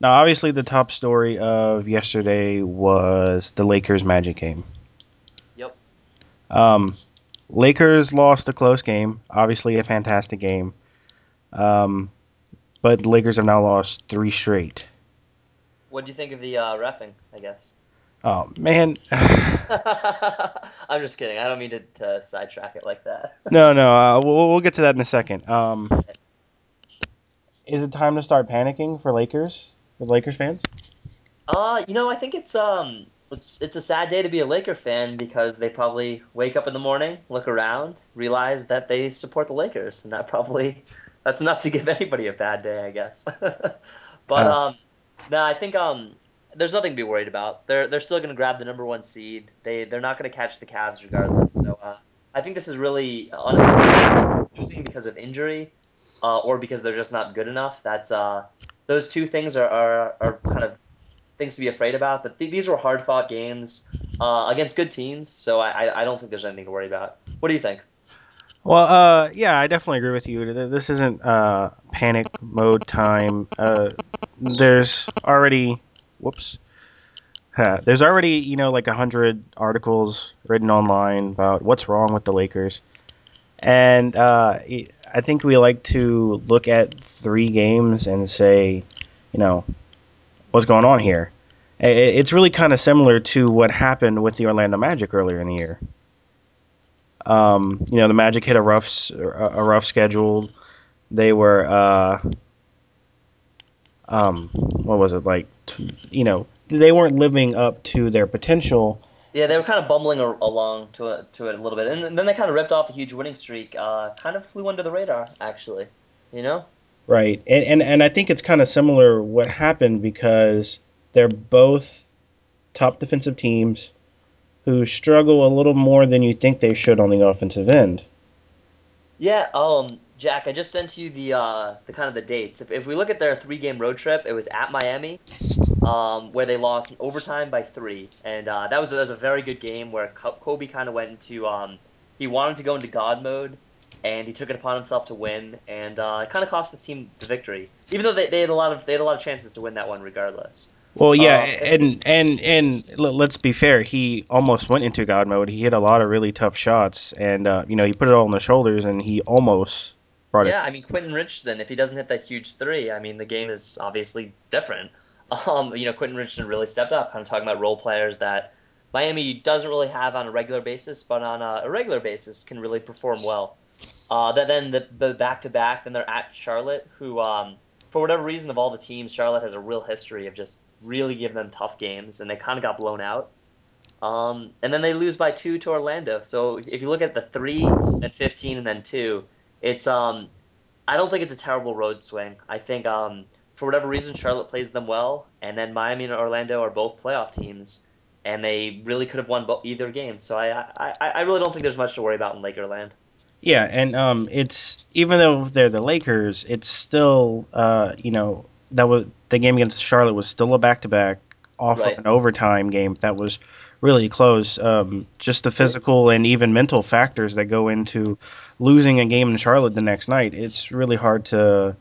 Now, obviously, the top story of yesterday was the Lakers Magic game. Yep. Um, Lakers lost a close game. Obviously, a fantastic game. Um, but the Lakers have now lost three straight. What do you think of the uh, refing? I guess. Oh man, I'm just kidding. I don't mean to, to sidetrack it like that. no, no. Uh, we'll, we'll get to that in a second. Um, is it time to start panicking for Lakers? For Lakers fans? Uh, you know, I think it's um, it's it's a sad day to be a Laker fan because they probably wake up in the morning, look around, realize that they support the Lakers, and that probably that's enough to give anybody a bad day, I guess. but um, no, I think um, there's nothing to be worried about. They're they're still going to grab the number one seed. They they're not going to catch the Cavs regardless. So uh, I think this is really losing because of injury, uh, or because they're just not good enough. That's uh, those two things are are, are kind of things to be afraid about. But th- these were hard fought games uh, against good teams, so I, I don't think there's anything to worry about. What do you think? well, uh, yeah, I definitely agree with you. This isn't uh, panic mode time. Uh, there's already, whoops. There's already, you know, like a hundred articles written online about what's wrong with the Lakers. And uh, I think we like to look at three games and say, you know, what's going on here. It's really kind of similar to what happened with the Orlando Magic earlier in the year. Um, you know, the Magic hit a rough, a rough schedule. They were, uh, um, what was it like? You know, they weren't living up to their potential. Yeah, they were kind of bumbling a- along to it, to it a little bit, and then they kind of ripped off a huge winning streak. Uh, kind of flew under the radar, actually. You know? Right, and and, and I think it's kind of similar what happened because they're both top defensive teams who struggle a little more than you think they should on the offensive end. Yeah. Um, Jack, I just sent you the uh the kind of the dates. If if we look at their three game road trip, it was at Miami, um, where they lost in overtime by three, and uh, that was that was a very good game where Kobe kind of went into um he wanted to go into God mode, and he took it upon himself to win, and uh, it kind of cost his team the victory, even though they, they had a lot of they had a lot of chances to win that one regardless. Well, yeah, Uh, and and and l- let's be fair. He almost went into God mode. He hit a lot of really tough shots, and uh, you know he put it all on the shoulders, and he almost Yeah, I mean Quentin Richardson, if he doesn't hit that huge three, I mean the game is obviously different. Um, you know, Quentin Richardson really stepped up, kind of talking about role players that Miami doesn't really have on a regular basis, but on a irregular basis can really perform well. Uh, that then the the back to back, then they're at Charlotte, who um, for whatever reason of all the teams, Charlotte has a real history of just really giving them tough games, and they kind of got blown out. Um, and then they lose by two to Orlando. So if you look at the three and fifteen and then two, it's um I don't think it's a terrible road swing. I think um, for whatever reason, Charlotte plays them well, and then Miami and Orlando are both playoff teams, and they really could have won both, either game. So I, I, I really don't think there's much to worry about in Lakerland. Yeah, and um, it's even though they're the Lakers, it's still uh, you know that was the game against Charlotte was still a back to back off of an overtime game that was really close. Um, just the physical and even mental factors that go into losing a game in Charlotte the next night. It's really hard to.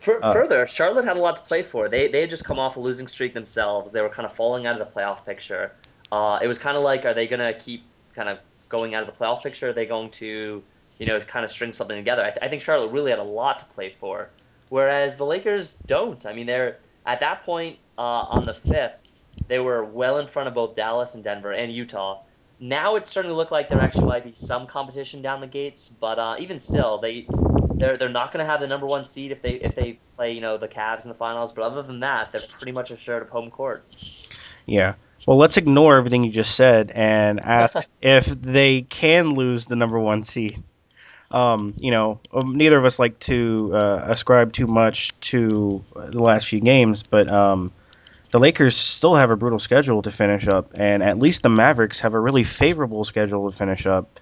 For, Uh, further, Charlotte had a lot to play for. They they had just come off a losing streak themselves. They were kind of falling out of the playoff picture. Uh, it was kind of like, are they gonna keep kind of going out of the playoff picture? Are they going to, you know, kind of string something together? I, th I think Charlotte really had a lot to play for, whereas the Lakers don't. I mean, they're at that point uh, on the fifth, they were well in front of both Dallas and Denver and Utah. Now it's starting to look like there actually might be some competition down the gates, but uh, even still, they they're they're not going to have the number one seed if they if they play you know the Cavs in the finals. But other than that, they're pretty much assured of home court. yeah. Well, let's ignore everything you just said and ask if they can lose the number one seed. Um, you know, um, neither of us like to uh, ascribe too much to uh, the last few games, but um, the Lakers still have a brutal schedule to finish up, and at least the Mavericks have a really favorable schedule to finish up.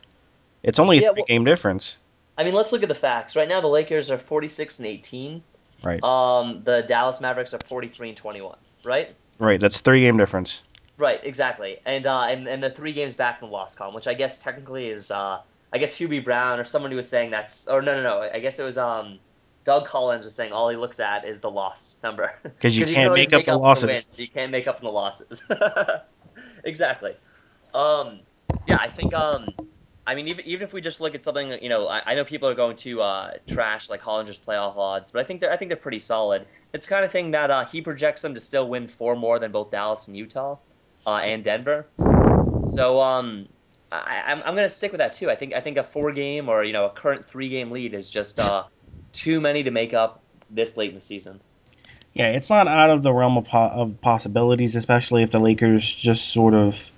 It's only a Yeah, three well, game difference, I mean, let's look at the facts. Right now, the Lakers are 46 and 18. right? Um, the Dallas Mavericks are 43 and 21. Right? Right. That's three game difference. Right, exactly. And uh, and and the three games back in Wascom, which I guess technically is uh, I guess Hubie Brown or someone who was saying that's or no no no, I guess it was um Doug Collins was saying all he looks at is the loss number because you can can't make up the wins, losses. you can't make up the losses. exactly. Um, yeah, I think. Um, I mean, even even if we just look at something, you know, I, I know people are going to uh, trash like Hollinger's playoff odds, but I think they're I think they're pretty solid. It's the kind of thing that uh, he projects them to still win four more than both Dallas and Utah, uh, and Denver. So um, I, I'm I'm gonna stick with that too. I think I think a four game or you know a current three game lead is just uh too many to make up this late in the season. Yeah, it's not out of the realm of, po- of possibilities, especially if the Lakers just sort of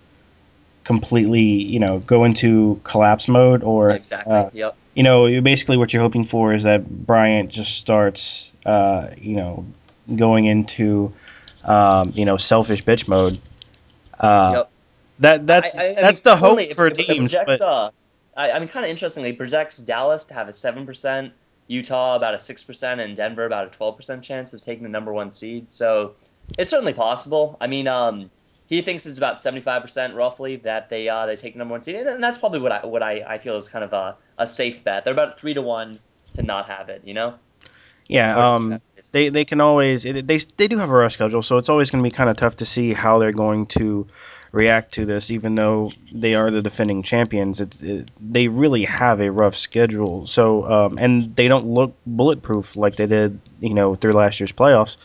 completely, you know, go into collapse mode or Exactly. uh, Yep. you know, basically what you're hoping for is that Bryant just starts, uh, you know, going into, um, you know, selfish bitch mode. Uh, Yep. That that's I, I, that's mean, the hope for it teams, projects. but Uh, I, I mean, kind of interestingly, projects Dallas to have a seven percent, Utah about a six percent, and Denver about a twelve percent chance of taking the number one seed. So it's certainly possible. I mean, um, he thinks it's about seventy five percent roughly that they uh they take the number one seed, and that's probably what I what I, I feel is kind of a, a safe bet. They're about three to one to not have it. You know. yeah, Or to keep um, they they can always it, they they do have a rough schedule, so it's always going to be kind of tough to see how they're going to react to this. Even though they are the defending champions, it's it, they really have a rough schedule. So um, and they don't look bulletproof like they did, you know, through last year's playoffs.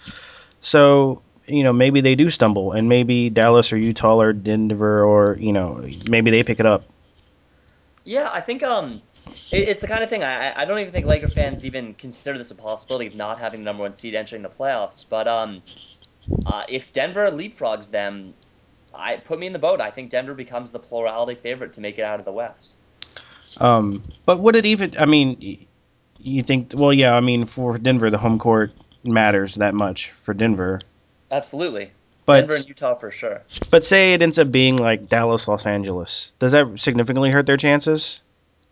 So you know maybe they do stumble, and maybe Dallas or Utah or Denver or you know maybe they pick it up. Yeah, I think um, it, it's the kind of thing I I don't even think Laker fans even consider this a possibility of not having the number one seed entering the playoffs. But um, uh, if Denver leapfrogs them, I put me in the boat. I think Denver becomes the plurality favorite to make it out of the West. Um, but would it even? I mean, you think? Well, yeah. I mean, for Denver, the home court matters that much for Denver. Absolutely, But Denver and Utah for sure. but say it ends up being like Dallas, Los Angeles. Does that significantly hurt their chances?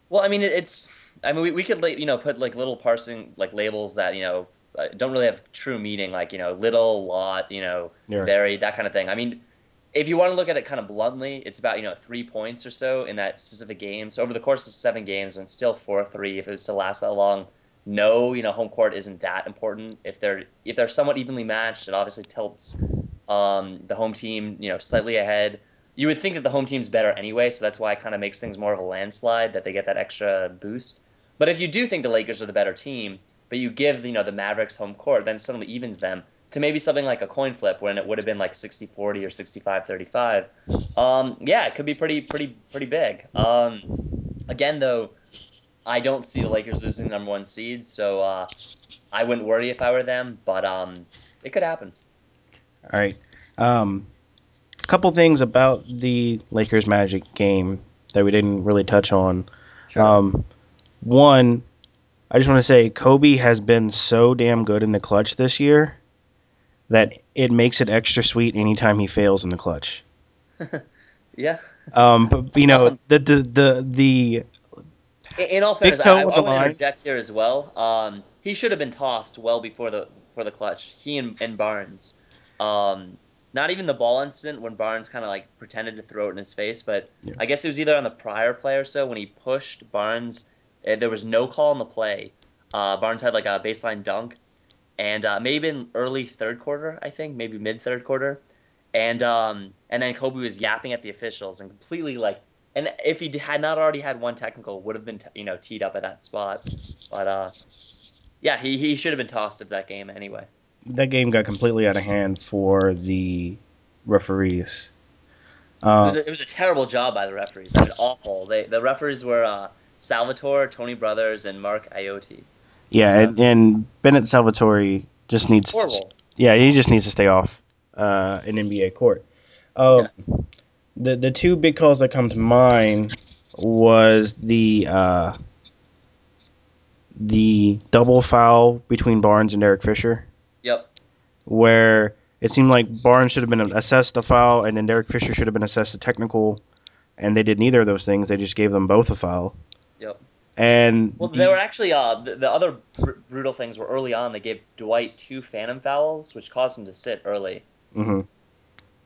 Well, I mean, it's. I mean, we, we could you know put like little parsing like labels that you know uh, don't really have true meaning, like you know little, lot, you know Yeah. very, that kind of thing. I mean, if you want to look at it kind of bluntly, it's about you know three points or so in that specific game. So over the course of seven games, when still four three, if it was to last that long, no, you know home court isn't that important. If they're if they're somewhat evenly matched, it obviously tilts um, the home team you know slightly ahead. You would think that the home team's better anyway, so that's why it kind of makes things more of a landslide that they get that extra boost. But if you do think the Lakers are the better team, but you give you know the Mavericks home court, then suddenly evens them to maybe something like a coin flip when it would have been like 60-40 or 65-35. Um, yeah, it could be pretty pretty pretty big. Um, again though, I don't see the Lakers losing number one seed, so uh, I wouldn't worry if I were them, but um, it could happen. All right. Um, a couple things about the Lakers Magic game that we didn't really touch on. Um, one, I just want to say Kobe has been so damn good in the clutch this year that it makes it extra sweet anytime he fails in the clutch. yeah. Um, but you know Um, the the the the In, in all Big fairness, toe I, I, I the want to line. interject here as well. Um, he should have been tossed well before the for the clutch. He and, and Barnes. Um, not even the ball incident when Barnes kind of like pretended to throw it in his face, but Yeah. I guess it was either on the prior play or so when he pushed Barnes. There was no call on the play. Uh, Barnes had like a baseline dunk, and uh, maybe in early third quarter, I think, maybe mid third quarter, and um, and then Kobe was yapping at the officials and completely like, and if he had not already had one technical, would have been t- you know teed up at that spot, but uh, yeah, he he should have been tossed of that game anyway. that game got completely out of hand for the referees. It Uh, was a, it was a terrible job by the referees. It was awful. They the referees were uh, Salvatore, Tony Brothers, and Mark Ayotte. Yeah, and, and Bennett Salvatore just needs to, yeah, he just needs to stay off uh, an NBA court. Um, Yeah. the the two big calls that come to mind was the uh, the double foul between Barnes and Derek Fisher, Yep. where it seemed like Barnes should have been assessed a foul and then Derek Fisher should have been assessed a technical, and they did neither of those things. They just gave them both a foul. Yep. And Well, there were actually uh the, the other br- brutal things were early on. They gave Dwight two phantom fouls, which caused him to sit early. mhm.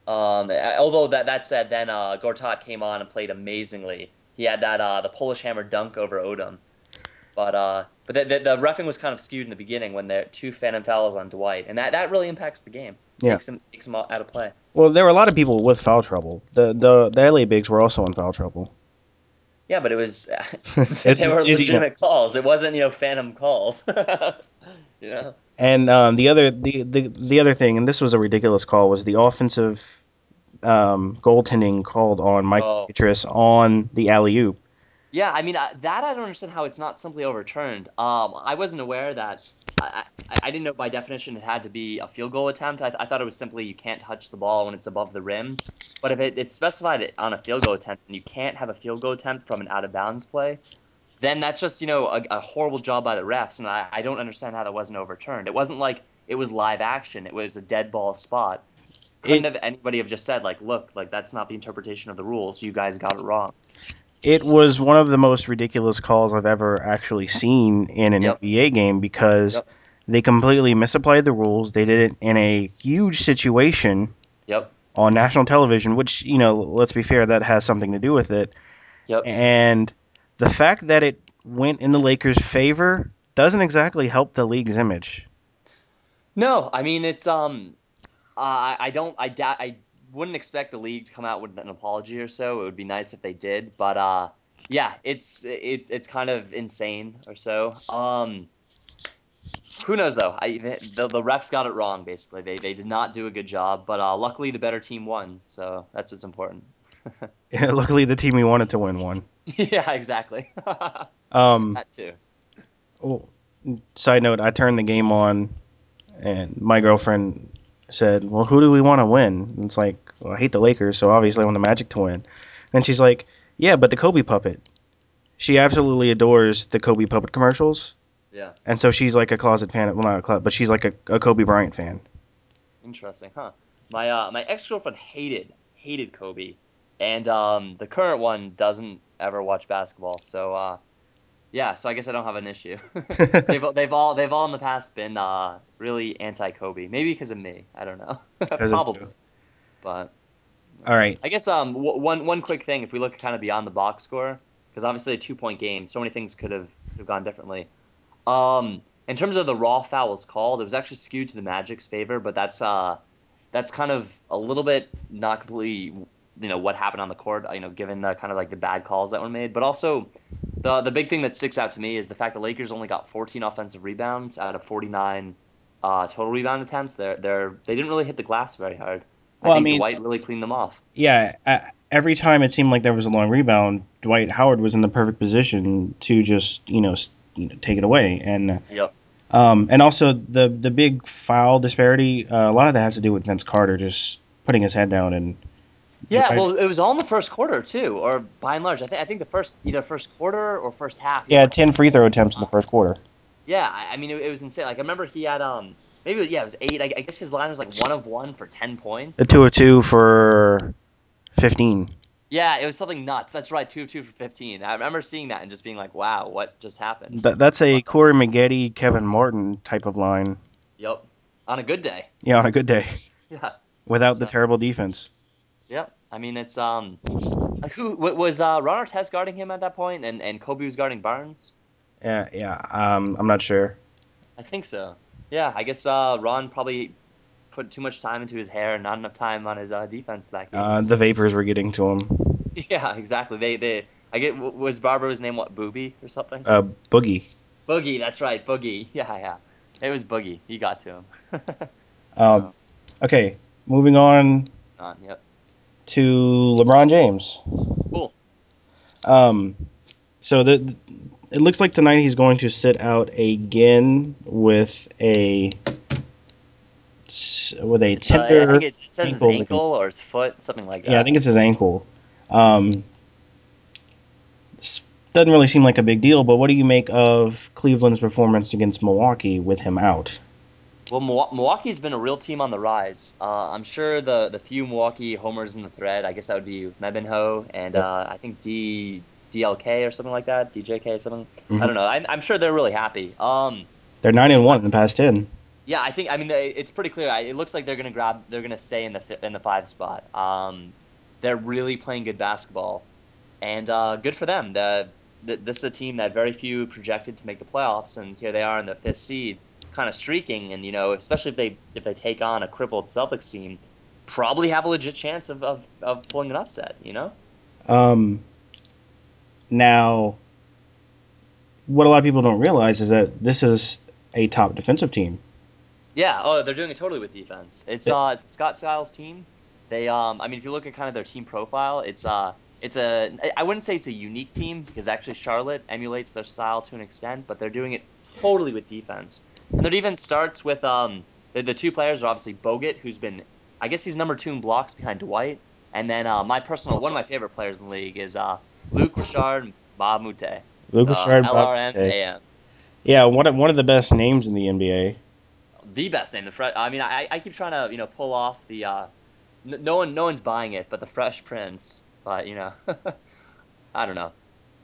Um, although that that said, then uh, Gortat came on and played amazingly. He had that uh the Polish hammer dunk over Odom. But uh, but the, the, the refing was kind of skewed in the beginning when there two phantom fouls on Dwight, and that, that really impacts the game. Yeah. Takes him takes him out of play. Well, there were a lot of people with foul trouble. The the the LA Bigs were also in foul trouble. Yeah, but it was It's- they were it's legitimate calls. It wasn't you know phantom calls. you know. And um, the other the, the the other thing, and this was a ridiculous call, was the offensive um, goaltending called on Mike Oh. Pietrus on the alley oop. Yeah, I mean uh, that I don't understand how it's not simply overturned. Um, I wasn't aware that. I, I, I didn't know by definition it had to be a field goal attempt. I, I thought it was simply you can't touch the ball when it's above the rim. But if it, it's specified it on a field goal attempt and you can't have a field goal attempt from an out of bounds play, then that's just you know a, a horrible job by the refs, and I, I don't understand how that wasn't overturned. It wasn't like it was live action; it was a dead ball spot. Couldn't It- have anybody have just said like, look, like that's not the interpretation of the rules. You guys got it wrong. It was one of the most ridiculous calls I've ever actually seen in an Yep. NBA game because Yep. they completely misapplied the rules. They did it in a huge situation Yep. on national television, which, you know, let's be fair, that has something to do with it. Yep. And the fact that it went in the Lakers' favor doesn't exactly help the league's image. No, I mean it's um, uh, I I don't I doubt I wouldn't expect the league to come out with an apology or so. It would be nice if they did, but uh, yeah, it's it's it's kind of insane or so. Um, who knows though? I the the refs got it wrong basically. They they did not do a good job, but uh, luckily the better team won, so that's what's important. yeah, Luckily, the team we wanted to win won. yeah, exactly. Um, that too. oh, side note, I turned the game on, and my girlfriend said, "Well, who do we want to win?" And it's like, well, I hate the Lakers, so obviously I want the Magic to win. Then she's like, "Yeah, but the Kobe puppet." She absolutely adores the Kobe puppet commercials, Yeah, and so she's like a closet fan. Well, not a closet, but she's like a, a Kobe Bryant fan. interesting, huh? My uh my ex girlfriend hated hated Kobe, and um the current one doesn't ever watch basketball. So uh, yeah. So I guess I don't have an issue. they've they've all they've all in the past been uh really anti Kobe. Maybe because of me. I don't know. Probably. But All right, I guess um w- one one quick thing if we look kind of beyond the box score because obviously a two point game, so many things could have have gone differently. Um, in terms of the raw fouls called, it was actually skewed to the Magic's favor, but that's uh that's kind of a little bit not completely you know what happened on the court. You know, given the kind of like the bad calls that were made, but also the the big thing that sticks out to me is the fact the Lakers only got 14 offensive rebounds out of 49 uh, total rebound attempts. They're they're they didn't really hit the glass very hard. Well, I I mean- Dwight really cleaned them off. yeah. Uh, every time it seemed like there was a long rebound, Dwight Howard was in the perfect position to just you know take it away, and uh, Yep. Um, and also the the big foul disparity. Uh, a lot of that has to do with Vince Carter just putting his head down and Yeah, well, it was all in the first quarter too, or by and large, I think I think the first either first quarter or first half. yeah, ten free throw attempts in the first quarter. Yeah, I, I mean it, it was insane. Like I remember he had um maybe it was, yeah it was eight. I, I guess his line was like one of one for ten points. The two of two for fifteen. Yeah, it was something nuts. That's right, two of two for fifteen. I remember seeing that and just being like, wow, what just happened? That, that's a Corey Maggette, Kevin Martin type of line. Yep, on a good day. Yeah, on a good day, Yeah, without the terrible defense. Yep. I mean it's um, who was uh, Ron Artest guarding him at that point, and and Kobe was guarding Barnes. Yeah, yeah. Um, I'm not sure. I think so. Yeah, I guess uh, Ron probably put too much time into his hair and not enough time on his uh, defense that game. Uh, the vapors were getting to him. yeah, exactly. They they I get was Barber's name what Booby or something? Uh, Boogie. Boogie, that's right, Boogie. Yeah, yeah. It was Boogie. He got to him. Um, okay, moving on Uh, yep. To LeBron James. Cool. Um, so the it looks like tonight he's going to sit out again with a with a Uh, I tender. think it says his ankle ankle or his foot, something like that. yeah, I think it's his ankle. Um, doesn't really seem like a big deal, but what do you make of Cleveland's performance against Milwaukee with him out? Well, Milwa- Milwaukee's been a real team on the rise. Uh, I'm sure the the few Milwaukee homers in the thread, I guess that would be Mebinho and Yep. uh, I think D DLK or something like that, DJK something. I don't know. I'm, I'm sure they're really happy. Um, They're nine and one in the past ten. yeah, I think I mean they- it's pretty clear. I- It looks like they're gonna grab, they're gonna stay in the fi- in the five spot. Um, they're really playing good basketball, and uh, good for them. The th- this is a team that very few projected to make the playoffs, and here they are in the fifth seed, kind of streaking. And you know, especially if they if they take on a crippled Celtics team, probably have a legit chance of of, of pulling an upset. You know. Um, now, what a lot of people don't realize is that this is a top defensive team. Yeah. Oh, they're doing it totally with defense. It's uh, it's Scott Skiles' team. They um, I mean, if you look at kind of their team profile, it's uh, it's a I wouldn't say it's a unique team because actually Charlotte emulates their style to an extent, but they're doing it totally with defense. And their defense starts with um, the, the two players are obviously Bogut, who's been I guess he's number two in blocks behind Dwight, and then uh, my personal one of my favorite players in the league is uh, Luc Richard Mbah a Moute, Luc the Richard LRM Mbah a Moute. AM. Yeah, one of, one of the best names in the NBA. The best name, the fresh. I mean, I, I keep trying to you know pull off the uh, n- no one no one's buying it, but the Fresh Prince. But you know, I don't know.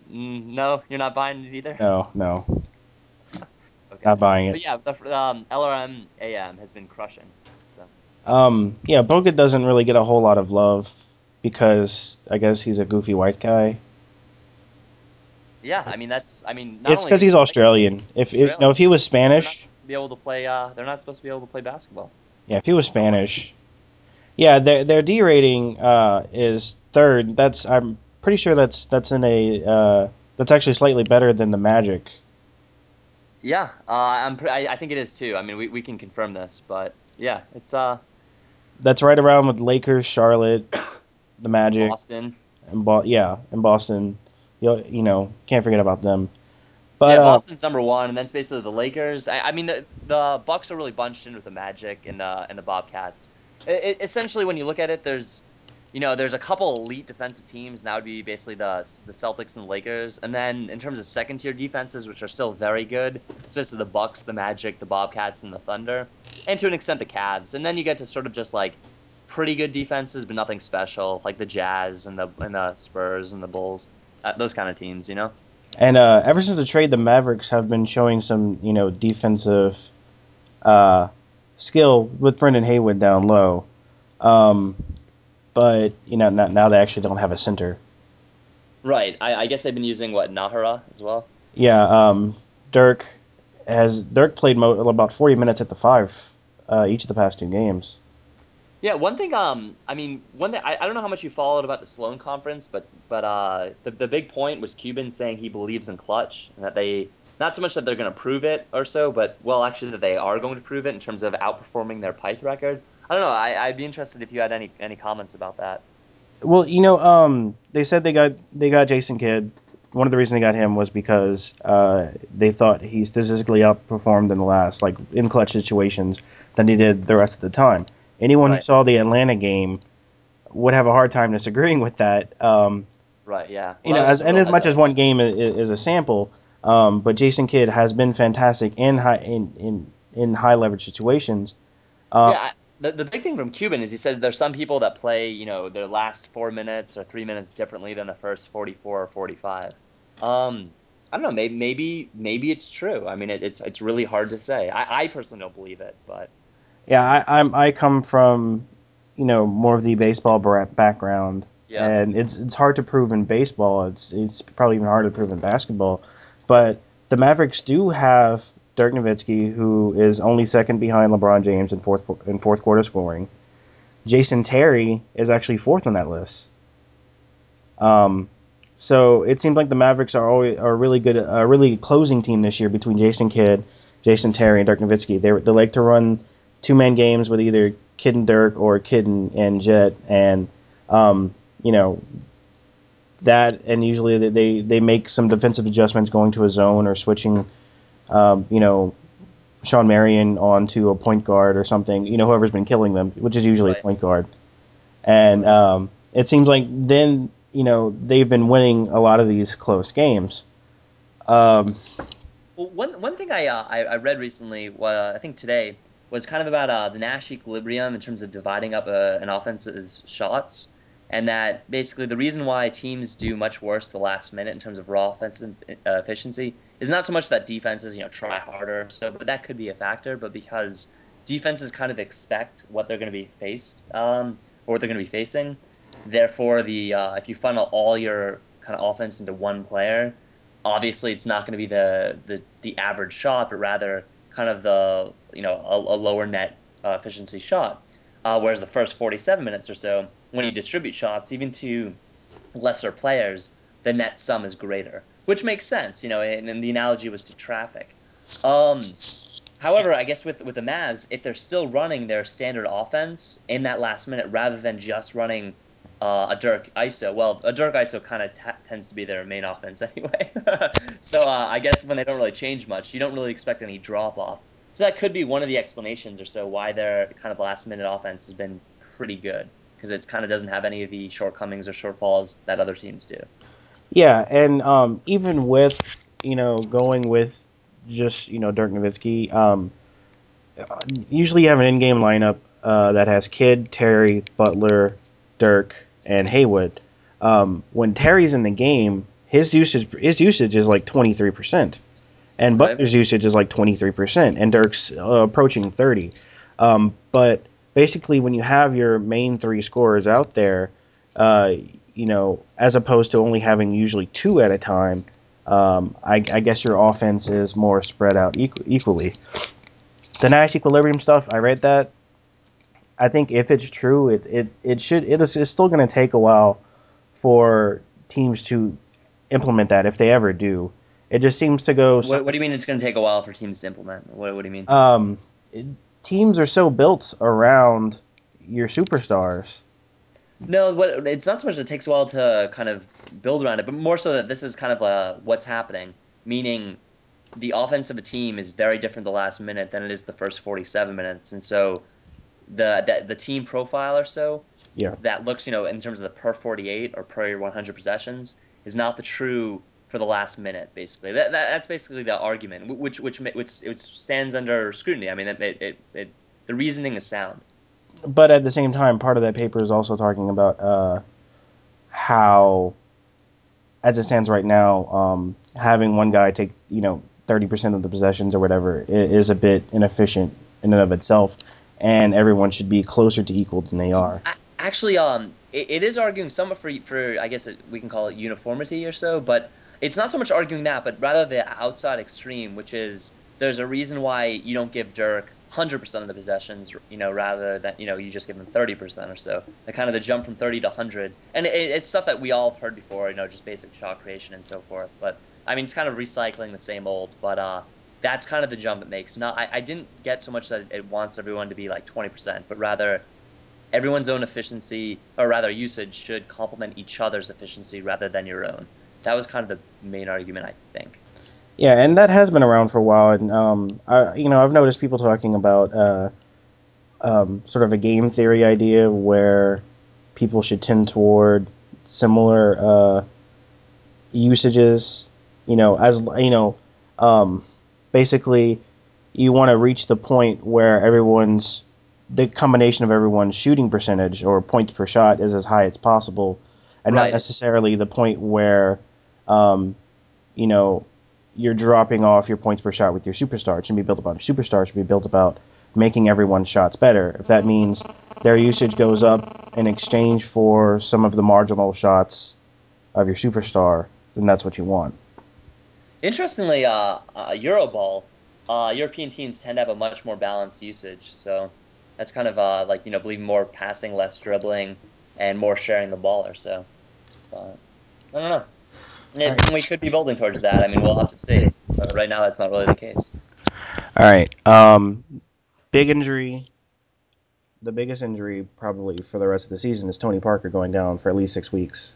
No, you're not buying it either. No, no, Okay, not buying but it. yeah, the um, LRM AM has been crushing. So Um, yeah, Bogut doesn't really get a whole lot of love because I guess he's a goofy white guy. yeah, I mean that's I mean not It's because he's like, Australian. If, if no, if he was Spanish, be able to play. Uh, they're not supposed to be able to play basketball. yeah, if he was Spanish, yeah, their their D rating uh, is third. That's I'm pretty sure that's that's in a uh, that's actually slightly better than the Magic. Yeah, uh, I'm. Pre- I, I think it is too. I mean, we, we can confirm this, but yeah, it's uh That's right around with Lakers, Charlotte, the Magic, Boston. and Bo- yeah, and Boston. You you know can't forget about them. But yeah, uh, Boston's number one, and then it's basically the Lakers. I, I mean, the the Bucks are really bunched in with the Magic and the and the Bobcats. It, it, essentially, when you look at it, there's, you know, there's a couple elite defensive teams, and that would be basically the the Celtics and the Lakers. And then in terms of second tier defenses, which are still very good, it's basically the Bucks, the Magic, the Bobcats, and the Thunder, and to an extent the Cavs. And then you get to sort of just like pretty good defenses, but nothing special, like the Jazz and the and the Spurs and the Bulls, uh, those kind of teams, you know. And uh, ever since the trade, the Mavericks have been showing some, you know, defensive uh, skill with Brendan Haywood down low. Um, but you know, now, now they actually don't have a center. Right. I, I guess they've been using what Najera as well. Yeah, um, Dirk has Dirk played mo- about forty minutes at the five uh, each of the past two games. Yeah, one thing. Um, I mean, one thing. I, I don't know how much you followed about the Sloan conference, but but uh, the the big point was Cuban saying he believes in clutch and that they not so much that they're going to prove it or so, but well, actually that they are going to prove it in terms of outperforming their Pike record. I don't know. I I'd be interested if you had any any comments about that. Well, you know, um, they said they got they got Jason Kidd. One of the reasons they got him was because uh, they thought he statistically outperformed in the last, like in clutch situations, than he did the rest of the time. Anyone who saw the Atlanta game would have a hard time disagreeing with that. Um, Right. Yeah. you know, as, and as much as one game is, is a sample, um, but Jason Kidd has been fantastic in high in in, in high leverage situations. Um, Yeah, I, the the big thing from Cuban is he says there's some people that play, you know, their last four minutes or three minutes differently than the first 44 or 45. Um, I don't know, maybe maybe maybe it's true. I mean, it, it's it's really hard to say. I, I personally don't believe it, but Yeah, I, I'm I come from, you know, more of the baseball background, yeah, and it's it's hard to prove in baseball. It's it's probably even harder to prove in basketball, but the Mavericks do have Dirk Nowitzki, who is only second behind LeBron James in fourth in fourth quarter scoring. Jason Terry is actually fourth on that list. Um, so it seems like the Mavericks are always are really good, a really closing team this year between Jason Kidd, Jason Terry, and Dirk Nowitzki. They they like to run two man games with either Kidd and Dirk or Kidd and, and Jet, and um, you know that, and usually they- they they make some defensive adjustments going to a zone or switching, um, you know. Shawn Marion onto a point guard or something, you know, whoever's been killing them, which is usually Right. a point guard. And um, it seems like then, you know, they've been winning a lot of these close games. Um, Well, one one thing I uh, I, I read recently, uh, I think today, was kind of about uh, the Nash equilibrium in terms of dividing up uh, an offense's shots, and that basically the reason why teams do much worse the last minute in terms of raw offensive uh, efficiency is not so much that defenses you know try harder, so but that could be a factor, but because defenses kind of expect what they're going to be faced, um, or what they're going to be facing, therefore the uh, if you funnel all your kind of offense into one player obviously it's not going to be the, the the average shot, but rather kind of the you know a, a lower net uh, efficiency shot. Uh, whereas the first 47 minutes or so, when you distribute shots, even to lesser players, the net sum is greater, which makes sense, you know. And, and the analogy was to traffic. Um, However, I guess with with the Mavs, if they're still running their standard offense in that last minute rather than just running uh, a Dirk ISO, well, a Dirk ISO kind of tends to be their main offense anyway. so uh, I guess when they don't really change much, you don't really expect any drop off. So that could be one of the explanations or so why their kind of last minute offense has been pretty good because it kind of doesn't have any of the shortcomings or shortfalls that other teams do. Yeah, and um, even with you know going with just you know Dirk Nowitzki, um, usually you have an in-game lineup uh, that has Kidd, Terry, Butler, Dirk, and Haywood. Um, when Terry's in the game, his usage his usage is like twenty three percent, and Butler's usage is like twenty three percent, and Dirk's uh, approaching thirty. Um, but basically, when you have your main three scorers out there, uh, you know, as opposed to only having usually two at a time, um, I, I guess your offense is more spread out equ- equally. The Nash equilibrium stuff, I read that. I think if it's true, it it, it should it is it's still going to take a while for teams to implement that if they ever do. It just seems to go. so What, what do you mean it's going to take a while for teams to implement? What, what do you mean? Um, it- teams are so built around your superstars. No, what it's not so much that it takes a while to kind of build around it, but more so that this is kind of uh, what's happening. Meaning, the offense of a team is very different the last minute than it is the first 47 minutes, and so the the, the team profile or so Yeah. that looks, you know, in terms of the per 48 or per 100 possessions is not the true for the last minute. Basically, that, that that's basically the argument, which which which which stands under scrutiny. I mean, it, it, it the reasoning is sound. But at the same time, part of that paper is also talking about uh, how, as it stands right now, um, having one guy take you know thirty percent of the possessions or whatever is a bit inefficient in and of itself, and everyone should be closer to equal than they are. Actually, um, it, it is arguing somewhat for for I guess it, we can call it uniformity or so, but it's not so much arguing that, but rather the outside extreme, which is there's a reason why you don't give Dirk 100% of the possessions, you know, rather than you know you just give them 30% or so. The kind of the jump from 30 to 100, and it, it's stuff that we all have heard before, you know, just basic shot creation and so forth. But I mean, it's kind of recycling the same old, but uh. That's kind of the jump it makes. Not, I, I didn't get so much that it wants everyone to be like 20%, but rather everyone's own efficiency, or rather usage, should complement each other's efficiency rather than your own. That was kind of the main argument, I think. Yeah, and that has been around for a while, and um, I, you know, I've noticed people talking about uh, um, sort of a game theory idea where people should tend toward similar uh, usages. You know, as you know, um, basically, you want to reach the point where everyone's the combination of everyone's shooting percentage or points per shot is as high as possible, and not necessarily the point where, um, you know, you're dropping off your points per shot with your superstar. It should be built about superstar. Should be built about making everyone's shots better. If that means their usage goes up in exchange for some of the marginal shots of your superstar, then that's what you want. Interestingly, uh, uh, Euroball, uh, European teams tend to have a much more balanced usage. So that's kind of uh, like, you know, believe more passing, less dribbling, and more sharing the ball or so. But I don't know. It, we could be building towards that. I mean, we'll have to see. But right now, that's not really the case. All right. Um, big injury. The biggest injury probably for the rest of the season is Tony Parker going down for at least six weeks.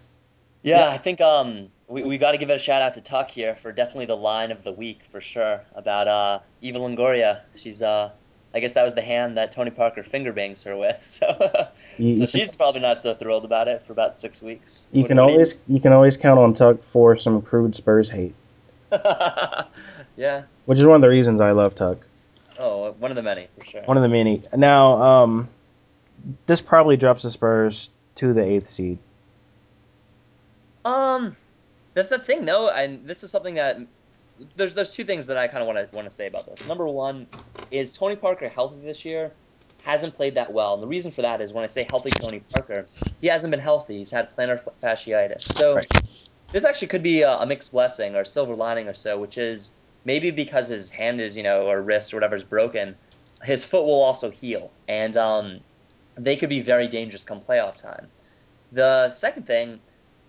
Yeah, I think um we, we got to give it a shout out to Tuck here for definitely the line of the week for sure about uh Eva Longoria. She's uh I guess that was the hand that Tony Parker finger bangs her with. So You, so she's probably not so thrilled about it for about six weeks. you What, can do you always you can always count on Tuck for some crude Spurs hate, Yeah. which is one of the reasons I love Tuck. Oh, one of the many for sure. One of the many. Now, um, this probably drops the Spurs to the eighth seed. Um, that's the thing though, and this is something that there's there's two things that I kind of want to want to say about this. Number one is Tony Parker healthy this year hasn't played that well, and the reason for that is when I say healthy Tony Parker, he hasn't been healthy. He's had plantar fasciitis. So Right. this actually could be a, a mixed blessing or silver lining or so, which is maybe because his hand is, you know, or wrist or whatever is broken, his foot will also heal, and um, they could be very dangerous come playoff time. The second thing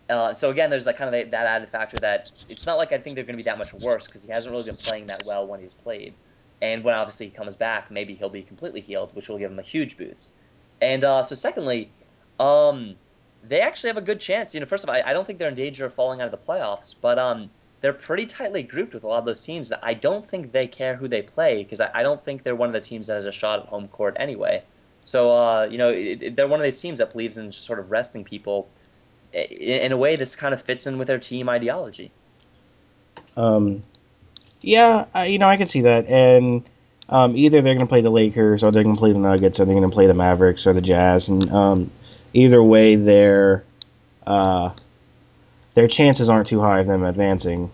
uh, so again, there's like kind of a, that added factor that it's not like I think they're going to be that much worse because he hasn't really been playing that well when he's played. And when obviously he comes back, maybe he'll be completely healed, which will give him a huge boost. And uh, so secondly, um, they actually have a good chance. You know, first of all, I, I don't think they're in danger of falling out of the playoffs, but um, they're pretty tightly grouped with a lot of those teams that I don't think they care who they play because I, I don't think they're one of the teams that has a shot at home court anyway. So uh, you know, it, it, they're one of these teams that believes in just sort of resting people in a way, this kind of fits in with their team ideology. Um, yeah, I, you know, I can see that, and um, either they're going to play the Lakers, or they're going to play the Nuggets, or they're going to play the Mavericks or the Jazz, and um, either way, their uh, their chances aren't too high of them advancing.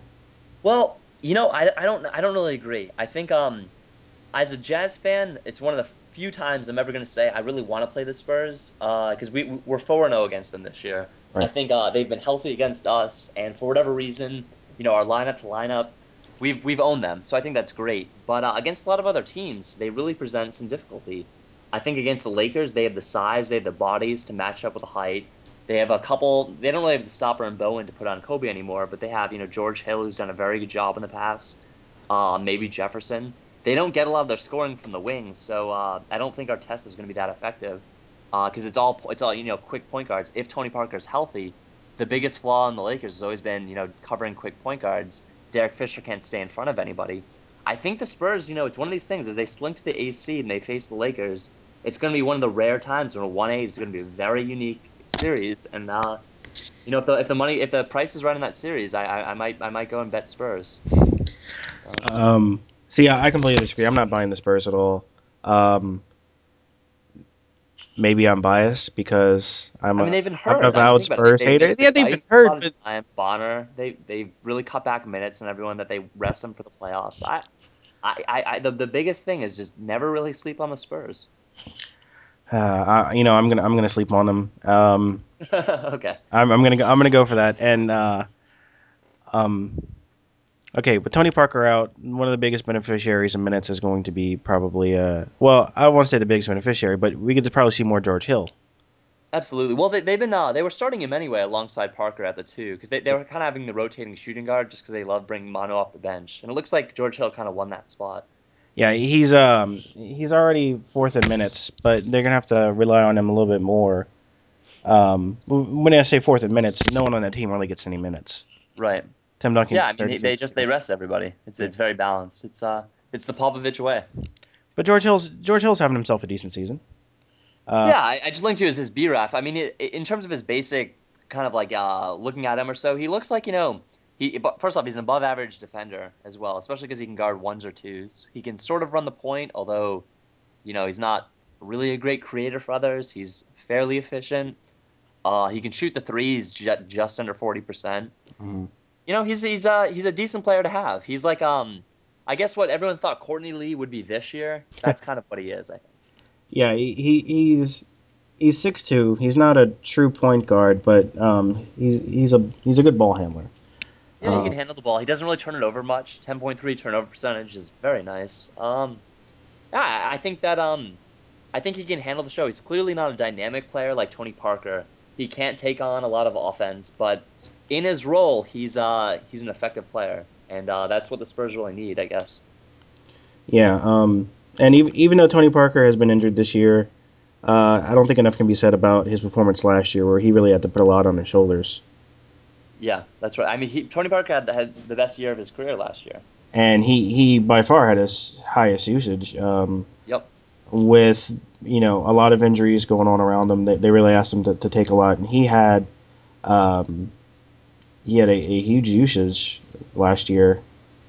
Well, you know, I, I don't I don't really agree. I think um as a Jazz fan, it's one of the few times I'm ever going to say I really want to play the Spurs uh because we we're 4 0 against them this year. I think uh they've been healthy against us and for whatever reason, you know, our lineup to lineup, we've we've owned them. So I think that's great. But uh, against a lot of other teams, they really present some difficulty. I think against the Lakers, they have the size, they have the bodies to match up with the height. They have a couple. They don't really have the stopper and Bowen to put on Kobe anymore, but they have, you know, George Hill, who's done a very good job in the past. Uh, maybe Jefferson they don't get a lot of their scoring from the wings, so uh, I don't think Artest is going to be that effective. Because uh, it's all it's all you know, quick point guards. If Tony Parker's healthy, the biggest flaw in the Lakers has always been you know covering quick point guards. Derek Fisher can't stay in front of anybody. I think the Spurs, you know, it's one of these things. If they slink to the eighth seed and they face the Lakers, it's going to be one of the rare times when a one eight is going to be a very unique series. And uh, you know, if the if the money if the price is right in that series, I, I I might I might go and bet Spurs. Um, see, I, I completely disagree. I'm not buying the Spurs at all. Um, maybe I'm biased because I'm I mean, a they've been I'm an hurt. I mean, avowed think about it. Spurs They, they hater. missed the Yeah, they've been Dice a hurt, but time. Bonner, they they really cut back minutes and everyone that they rest them for the playoffs. I, I, I, I the, the biggest thing is just never really sleep on the Spurs. uh, I, you know, I'm gonna I'm gonna sleep on them. Um, Okay. I'm, I'm gonna go, I'm gonna go for that. And uh, um, okay, with Tony Parker out, one of the biggest beneficiaries in minutes is going to be probably uh, well, I won't say the biggest beneficiary, but we get to probably see more George Hill. Absolutely. Well, they, they've been uh, they were starting him anyway alongside Parker at the two because they, they were kind of having the rotating shooting guard just because they love bringing Manu off the bench, and it looks like George Hill kind of won that spot. Yeah, he's um he's already fourth in minutes, but they're gonna have to rely on him a little bit more. Um, when I say fourth in minutes, no one on that team really gets any minutes. Right. Tim Duncan Yeah. I mean, they, 32 they just they rest everybody. It's it's very balanced. It's uh it's the Popovich way. But George Hill's George Hill's having himself a decent season. Uh, Yeah, I, I just linked to his his BRAF. I mean, it, in terms of his basic kind of like uh looking at him or so, he looks like you know he. First off, he's an above average defender as well, especially because he can guard ones or twos. He can sort of run the point, although you know he's not really a great creator for others. He's fairly efficient. Uh, he can shoot the threes ju just under forty percent. mhm. You know, he's he's uh he's a decent player to have. He's like um, I guess what everyone thought Courtney Lee would be this year. That's kind of what he is, I think. yeah, he, he he's he's six two. He's not a true point guard, but um, he's he's a he's a good ball handler. Yeah, he Uh, can handle the ball. He doesn't really turn it over much. 10.3 turnover percentage is very nice. Um, yeah, I I think that um, I think he can handle the show. He's clearly not a dynamic player like Tony Parker. He can't take on a lot of offense, but in his role, he's uh he's an effective player, and uh, that's what the Spurs really need, I guess. yeah, um, and even even though Tony Parker has been injured this year, uh, I don't think enough can be said about his performance last year, where he really had to put a lot on his shoulders. Yeah, that's right. I mean, he, Tony Parker had, had the best year of his career last year. and he he by far had his highest usage. Um, Yep. with you know a lot of injuries going on around him, they, they really asked him to, to take a lot, and he had um, he had a, a huge usage last year.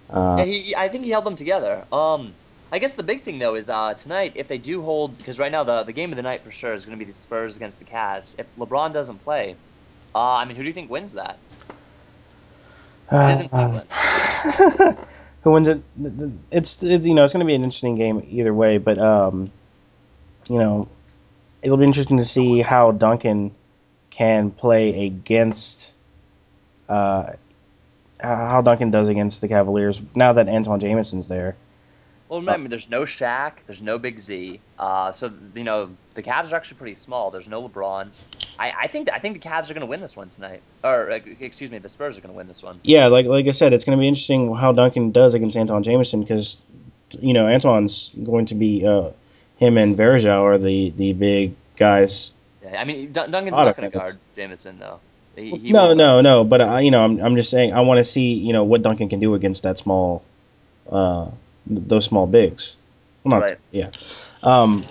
Yeah, Uh, he. I think he held them together. Um, I guess the big thing though is uh tonight if they do hold because right now the the game of the night for sure is going to be the Spurs against the Cavs. If LeBron doesn't play, uh, I mean, who do you think wins that? It isn't Cleveland. who wins it? It's, it's you know it's going to be an interesting game either way, but um, you know it'll be interesting to see how Duncan can play against uh, how Duncan does against the Cavaliers now that Antawn Jamison's there. Well, remember, there's no Shaq, there's no Big Z. Uh, so you know the Cavs are actually pretty small. There's no LeBron. I, I think I think the Cavs are going to win this one tonight. Or uh, excuse me, the Spurs are going to win this one. Yeah, like like I said, it's going to be interesting how Duncan does against Antawn Jamison because you know Antawn's going to be uh, him and Varejao are the the big guys. Yeah, I mean Dun- Duncan's not going to guard. Jamison though. He, he no, no, no. But I, you know, I'm, I'm just saying I want to see you know what Duncan can do against that small, uh, those small bigs. Well, not Right. yeah, um,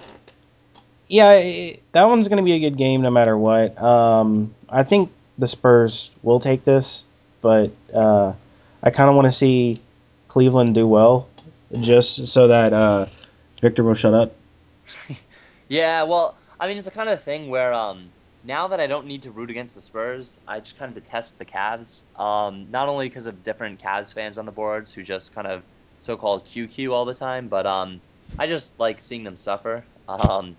yeah. i that one's going to be a good game no matter what. Um, I think the Spurs will take this, but uh, I kind of want to see Cleveland do well, just so that uh, Victor will shut up. Yeah, well, I mean, it's the kind of thing where um now that I don't need to root against the Spurs, I just kind of detest the Cavs. Um, not only because of different Cavs fans on the boards who just kind of so-called QQ all the time, but um, I just like seeing them suffer. Um,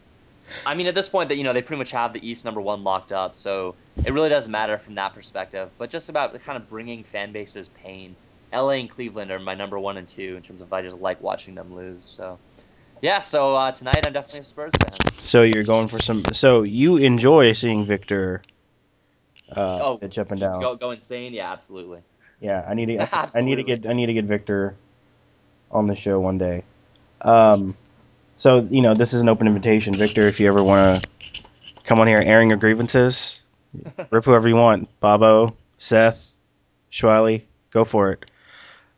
I mean, at this point that you know they pretty much have the East number one locked up, so it really doesn't matter from that perspective. But just about the kind of bringing fan bases pain. LA and Cleveland are my number one and two in terms of I just like watching them lose. So yeah, so uh, tonight I'm definitely a Spurs fan. So you're going for some. So you enjoy seeing Victor uh, Oh, pitch up and down. go go insane! Yeah, absolutely, Yeah, I need to. I need to get. I need to get Victor on the show one day. Um, so you know, this is an open invitation, Victor. If you ever want to come on here, airing your grievances, rip whoever you want. Bobo, Seth, Schwiley, go for it.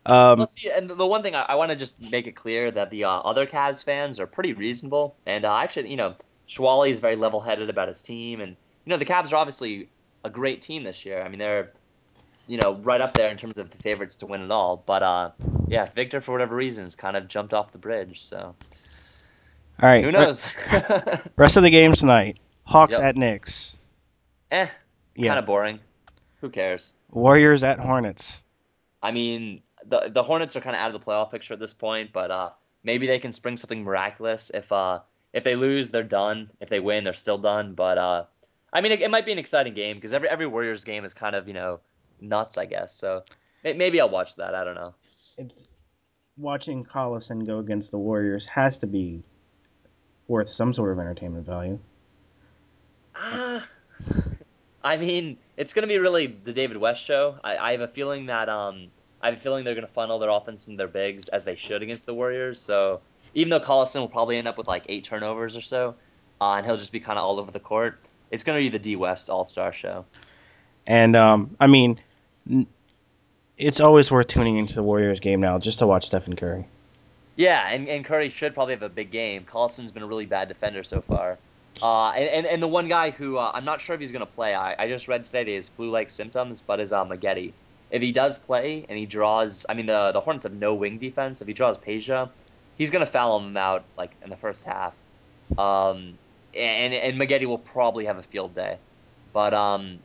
Um, Let's see. And the one thing I, I want to just make it clear that the uh, other Cavs fans are pretty reasonable, and uh, actually, you know, Schwally is very level-headed about his team, and you know, the Cavs are obviously a great team this year. I mean, they're you know right up there in terms of the favorites to win it all. But uh, yeah, Victor for whatever reasons kind of jumped off the bridge. So all right. who knows? rest of the games tonight: Hawks Yep. at Knicks. eh, Yeah. kind of boring. Who cares? Warriors at Hornets. I mean, the the Hornets are kind of out of the playoff picture at this point, but uh, maybe they can spring something miraculous. If uh, if they lose, they're done. If they win, they're still done. But uh, I mean, it, it might be an exciting game because every every Warriors game is kind of you know nuts, I guess. So maybe I'll watch that. I don't know. It's watching Collison go against the Warriors has to be worth some sort of entertainment value. Ah, I mean, it's gonna be really the David West show. I, I have a feeling that um, I have a feeling they're gonna funnel their offense into their bigs as they should against the Warriors. So even though Collison will probably end up with like eight turnovers or so, uh, and he'll just be kind of all over the court, it's gonna be the D West All Star show. And um, I mean, it's always worth tuning into the Warriors game now just to watch Stephen Curry. Yeah, and, and Curry should probably have a big game. Collison's been a really bad defender so far. Uh, and, and, and the one guy who uh, I'm not sure if he's going to play, I, I just read today that he has flu-like symptoms, but is uh, Maggette. If he does play and he draws, I mean, the, the Hornets have no wing defense. If he draws Peja, he's going to foul him out like in the first half. Um, and and Maggette will probably have a field day. But um,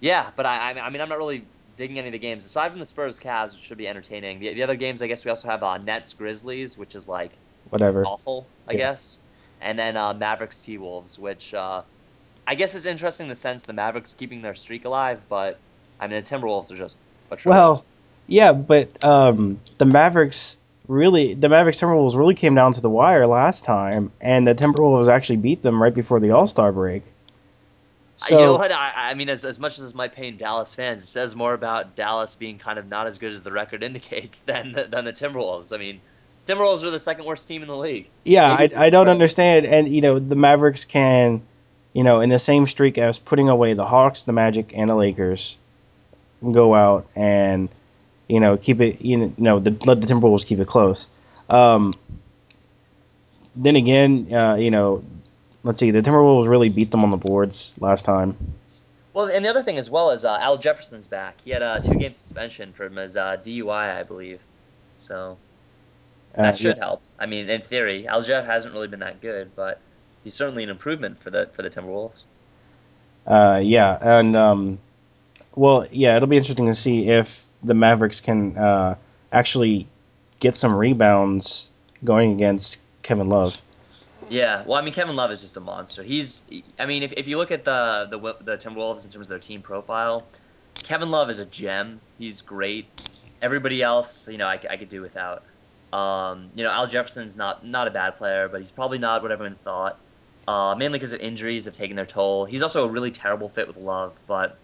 yeah, but I I mean I'm not really digging any of the games aside from the Spurs Cavs, which should be entertaining. The, the other games, I guess we also have uh, Nets Grizzlies, which is like Whatever. awful, I Yeah. guess, and then uh, Mavericks T Wolves, which uh, I guess is interesting in the sense the Mavericks keeping their streak alive, but I mean the Timberwolves are just Well, yeah, but um, the Mavericks really, the Mavericks Timberwolves really came down to the wire last time, and the Timberwolves actually beat them right before the All Star break. So you know what? I, I mean, as, as much as this might pain Dallas fans, it says more about Dallas being kind of not as good as the record indicates than the, than the Timberwolves. I mean, Timberwolves are the second worst team in the league. yeah, I, I don't understand, and you know the Mavericks can, you know, in the same streak as putting away the Hawks, the Magic, and the Lakers, go out and you know keep it, you know, the, let the Timberwolves keep it close. Um, then again, uh, you know, let's see, the Timberwolves really beat them on the boards last time. Well, and the other thing as well is uh, Al Jefferson's back. He had a two game suspension from his uh, DUI, I believe. So Uh, that should help. I mean, in theory, Al Jeff hasn't really been that good, but he's certainly an improvement for the for the Timberwolves. Uh, yeah, and um, well, yeah, it'll be interesting to see if the Mavericks can uh, actually get some rebounds going against Kevin Love. Yeah, well, I mean, Kevin Love is just a monster. He's, I mean, if, if you look at the the the Timberwolves in terms of their team profile, Kevin Love is a gem. He's great. Everybody else, you know, I, I could do without. Um, you know, Al Jefferson's not not a bad player, but he's probably not what everyone thought. Uh, mainly because of injuries have taken their toll. He's also a really terrible fit with Love, but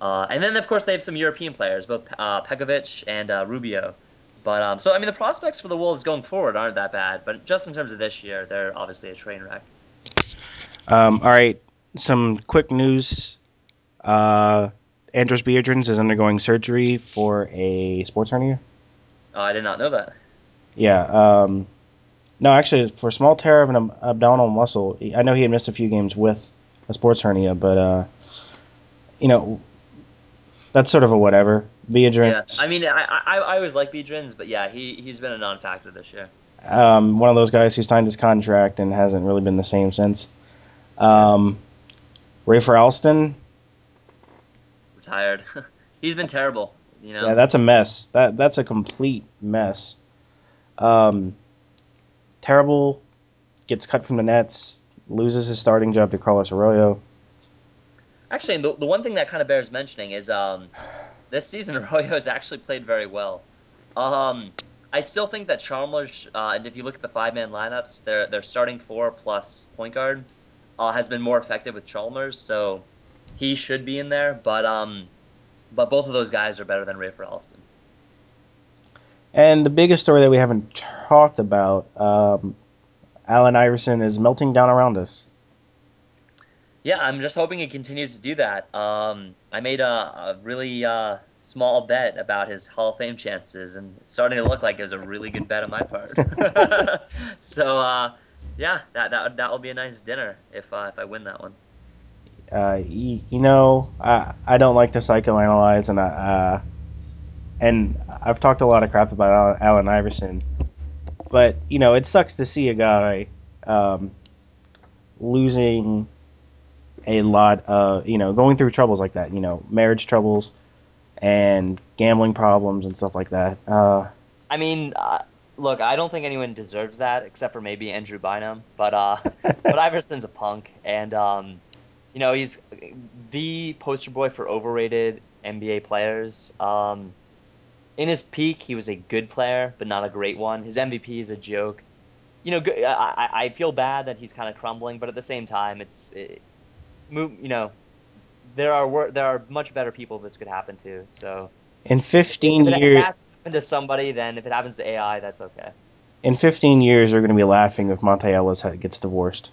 uh, and then of course they have some European players, both uh, Pekovic and uh, Rubio. But um, so I mean the prospects for the Wolves going forward aren't that bad, but just in terms of this year, they're obviously a train wreck. Um, all right, some quick news. Uh, Andris is undergoing surgery for a sports hernia. Oh, I did not know that. Yeah. Um, no, actually, for a small tear of an abdominal muscle, I know he had missed a few games with a sports hernia, but uh, you know, that's sort of a whatever. Biedrins, Yeah, I mean, I I, I always like Biedrins, but yeah, he he's been a non-factor this year. um, one of those guys who signed his contract and hasn't really been the same since. Um, Rafer Alston, Retired. He's been terrible, you know? yeah, that's a mess. That that's a complete mess. Um, terrible gets cut from the Nets, loses his starting job to Carlos Arroyo. Actually, the the one thing that kind of bears mentioning is um this season Arroyo has actually played very well. Um, I still think that Chalmers, uh, and if you look at the five-man lineups, their their starting four plus point guard uh, has been more effective with Chalmers, so he should be in there. But um, but both of those guys are better than Rafer Alston. And the biggest story that we haven't talked about, um, Allen Iverson is melting down around us. Yeah, I'm just hoping he continues to do that. Um, I made a, a really uh, small bet about his Hall of Fame chances, and it's starting to look like it was a really good bet on my part. So, uh, yeah, that that that will be a nice dinner if uh, if I win that one. Uh, you, you know, I, I don't like to psychoanalyze, and I, uh, and I've talked a lot of crap about Allen, Iverson, but you know, it sucks to see a guy um, losing a lot of you know going through troubles like that. You know, marriage troubles and gambling problems and stuff like that. Uh, I mean, uh, look, I don't think anyone deserves that except for maybe Andrew Bynum, but uh, but Iverson's a punk, and um, you know, he's the poster boy for overrated NBA players. Um. in his peak, he was a good player, but not a great one. His MVP is a joke. You know, I I feel bad that he's kind of crumbling, but at the same time, it's it, you know there are there are much better people this could happen to. So in 15 if it, if it years, to happen to somebody, then if it happens to AI, that's okay. in 15 years, they're going to be laughing if Monta Ellis gets divorced.